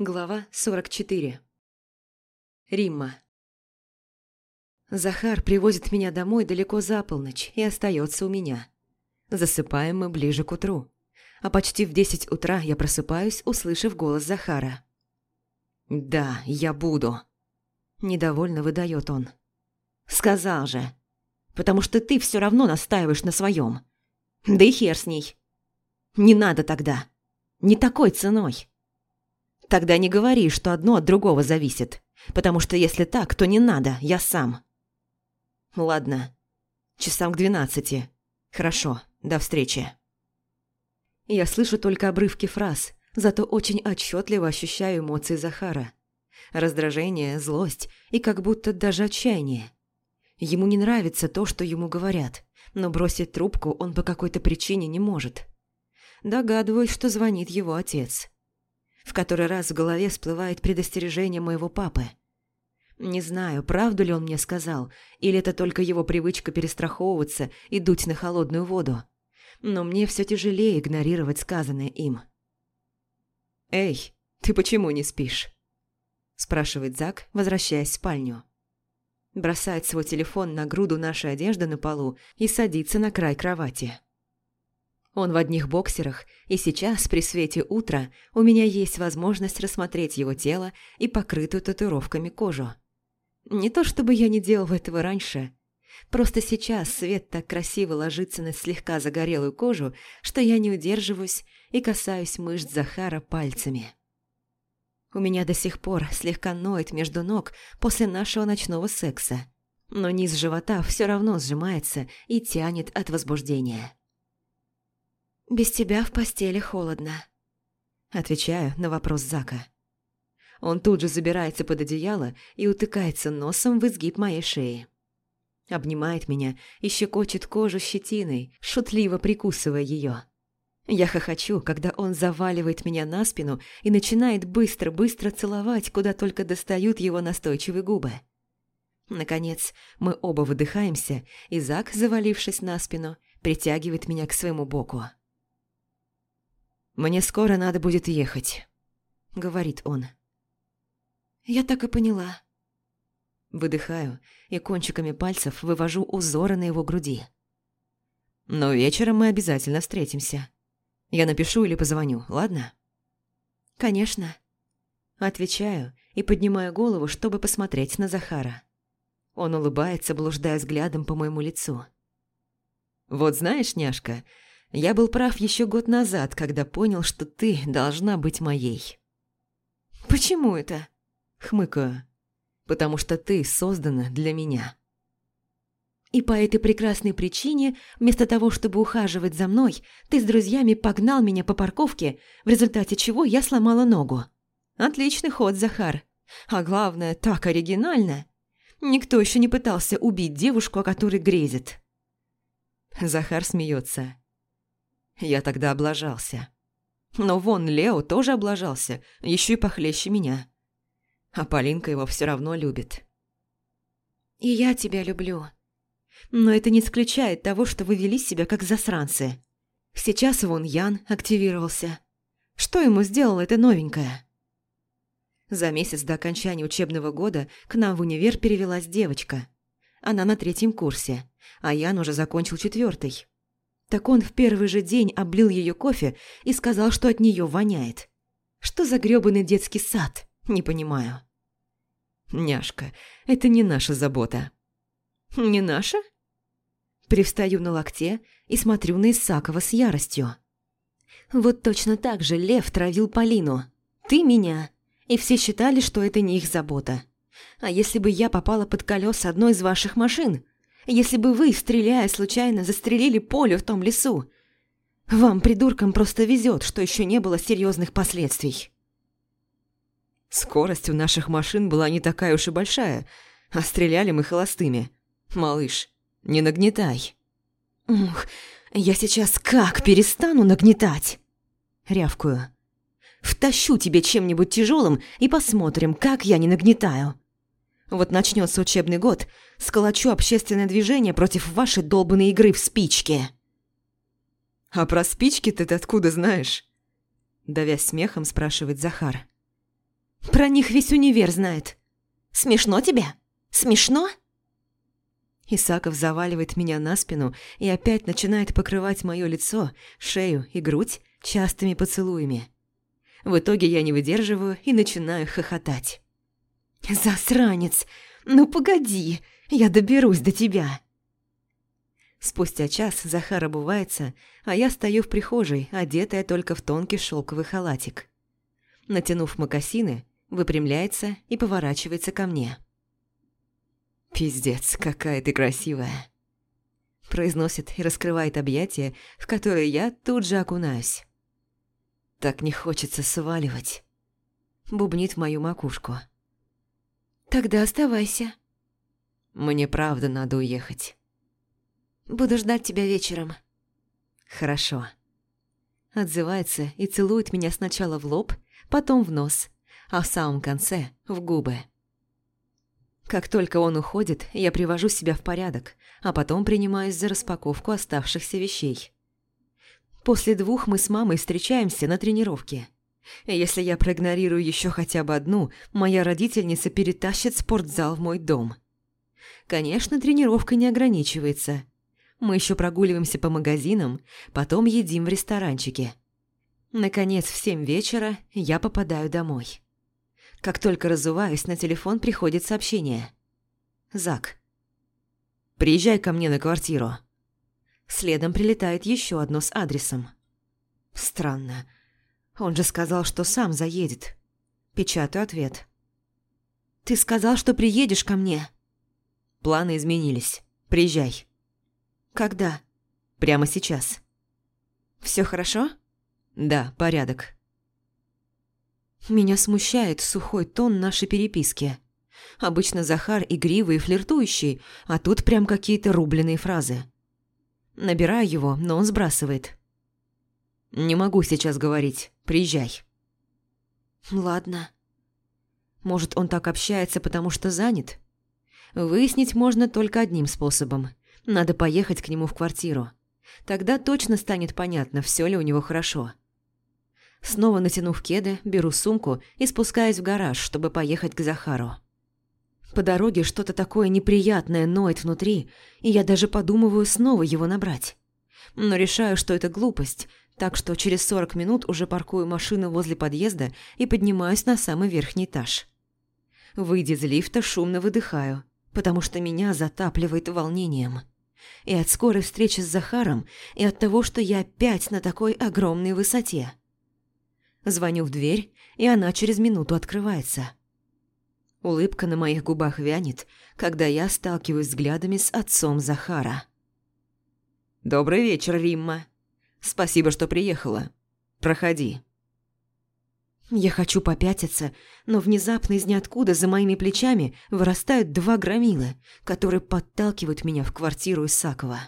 Глава 44 Римма Захар привозит меня домой далеко за полночь и остается у меня. Засыпаем мы ближе к утру. А почти в десять утра я просыпаюсь, услышав голос Захара. «Да, я буду», – недовольно выдает он. «Сказал же. Потому что ты все равно настаиваешь на своем. Да и хер с ней. Не надо тогда. Не такой ценой». Тогда не говори, что одно от другого зависит. Потому что если так, то не надо, я сам. Ладно. Часам к двенадцати. Хорошо, до встречи. Я слышу только обрывки фраз, зато очень отчетливо ощущаю эмоции Захара. Раздражение, злость и как будто даже отчаяние. Ему не нравится то, что ему говорят, но бросить трубку он по какой-то причине не может. Догадываюсь, что звонит его отец. В который раз в голове всплывает предостережение моего папы. Не знаю, правду ли он мне сказал, или это только его привычка перестраховываться и дуть на холодную воду. Но мне все тяжелее игнорировать сказанное им. «Эй, ты почему не спишь?» спрашивает Зак, возвращаясь в спальню. Бросает свой телефон на груду нашей одежды на полу и садится на край кровати. Он в одних боксерах, и сейчас, при свете утра, у меня есть возможность рассмотреть его тело и покрытую татуировками кожу. Не то чтобы я не делал этого раньше. Просто сейчас свет так красиво ложится на слегка загорелую кожу, что я не удерживаюсь и касаюсь мышц Захара пальцами. У меня до сих пор слегка ноет между ног после нашего ночного секса, но низ живота все равно сжимается и тянет от возбуждения. «Без тебя в постели холодно», – отвечаю на вопрос Зака. Он тут же забирается под одеяло и утыкается носом в изгиб моей шеи. Обнимает меня и щекочет кожу щетиной, шутливо прикусывая ее. Я хохочу, когда он заваливает меня на спину и начинает быстро-быстро целовать, куда только достают его настойчивые губы. Наконец, мы оба выдыхаемся, и Зак, завалившись на спину, притягивает меня к своему боку. «Мне скоро надо будет ехать», — говорит он. «Я так и поняла». Выдыхаю и кончиками пальцев вывожу узоры на его груди. «Но вечером мы обязательно встретимся. Я напишу или позвоню, ладно?» «Конечно». Отвечаю и поднимаю голову, чтобы посмотреть на Захара. Он улыбается, блуждая взглядом по моему лицу. «Вот знаешь, няшка, я был прав еще год назад, когда понял, что ты должна быть моей. Почему это? Хмыкаю. Потому что ты создана для меня. И по этой прекрасной причине, вместо того, чтобы ухаживать за мной, ты с друзьями погнал меня по парковке, в результате чего я сломала ногу. Отличный ход, Захар. А главное, так оригинально. Никто еще не пытался убить девушку, о которой грезит. Захар смеется. Я тогда облажался. Но вон Лео тоже облажался, еще и похлеще меня. А Полинка его все равно любит. И я тебя люблю. Но это не исключает того, что вы вели себя как засранцы. Сейчас вон Ян активировался. Что ему сделала эта новенькая? За месяц до окончания учебного года к нам в универ перевелась девочка. Она на третьем курсе, а Ян уже закончил четвертый. Так он в первый же день облил ее кофе и сказал, что от нее воняет. Что за грёбаный детский сад? Не понимаю. Няшка, это не наша забота. Не наша? Привстаю на локте и смотрю на Исакова с яростью. Вот точно так же Лев травил Полину. Ты меня. И все считали, что это не их забота. А если бы я попала под колеса одной из ваших машин, если бы вы, стреляя случайно, застрелили Полю в том лесу. Вам, придуркам, просто везет, что еще не было серьезных последствий. Скорость у наших машин была не такая уж и большая, а стреляли мы холостыми. Малыш, не нагнетай. Ух, я сейчас как перестану нагнетать? Рявкую. Втащу тебе чем-нибудь тяжелым и посмотрим, как я не нагнетаю. Вот начнется учебный год, сколочу общественное движение против вашей долбанной игры в спички. А про спички ты откуда знаешь? Давясь смехом, спрашивает Захар. Про них весь универ знает. Смешно тебе? Смешно?» Исаков заваливает меня на спину и опять начинает покрывать мое лицо, шею и грудь частыми поцелуями. В итоге я не выдерживаю и начинаю хохотать. «Засранец! Ну погоди, я доберусь до тебя!» Спустя час Захар обувается, а я стою в прихожей, одетая только в тонкий шелковый халатик. Натянув мокасины, выпрямляется и поворачивается ко мне. «Пиздец, какая ты красивая!» Произносит и раскрывает объятия, в которые я тут же окунаюсь. Так не хочется сваливать. Бубнит мою макушку. «Тогда оставайся». «Мне правда надо уехать». «Буду ждать тебя вечером». «Хорошо». Отзывается и целует меня сначала в лоб, потом в нос, а в самом конце – в губы. Как только он уходит, я привожу себя в порядок, а потом принимаюсь за распаковку оставшихся вещей. После двух мы с мамой встречаемся на тренировке. Если я проигнорирую еще хотя бы одну, моя родительница перетащит спортзал в мой дом. Конечно, тренировка не ограничивается. Мы еще прогуливаемся по магазинам, потом едим в ресторанчике. Наконец, в семь вечера я попадаю домой. Как только разуваюсь, на телефон приходит сообщение. «Зак, приезжай ко мне на квартиру». Следом прилетает еще одно с адресом. Странно. Он же сказал, что сам заедет. Печатаю ответ. «Ты сказал, что приедешь ко мне?» Планы изменились. Приезжай. «Когда?» «Прямо сейчас». «Все хорошо?» «Да, порядок». Меня смущает сухой тон нашей переписки. Обычно Захар игривый и флиртующий, а тут прям какие-то рубленые фразы. Набираю его, но он сбрасывает. «Не могу сейчас говорить. Приезжай». «Ладно». Может, он так общается, потому что занят? Выяснить можно только одним способом. Надо поехать к нему в квартиру. Тогда точно станет понятно, все ли у него хорошо. Снова натянув кеды, беру сумку и спускаюсь в гараж, чтобы поехать к Захару. По дороге что-то такое неприятное ноет внутри, и я даже подумываю снова его набрать. Но решаю, что это глупость, так что через 40 минут уже паркую машину возле подъезда и поднимаюсь на самый верхний этаж. Выйдя из лифта, шумно выдыхаю, потому что меня затапливает волнением. И от скорой встречи с Захаром, и от того, что я опять на такой огромной высоте. Звоню в дверь, и она через минуту открывается. Улыбка на моих губах вянет, когда я сталкиваюсь взглядами с отцом Захара. «Добрый вечер, Римма. Спасибо, что приехала. Проходи». Я хочу попятиться, но внезапно из ниоткуда за моими плечами вырастают два громилы, которые подталкивают меня в квартиру Исакова.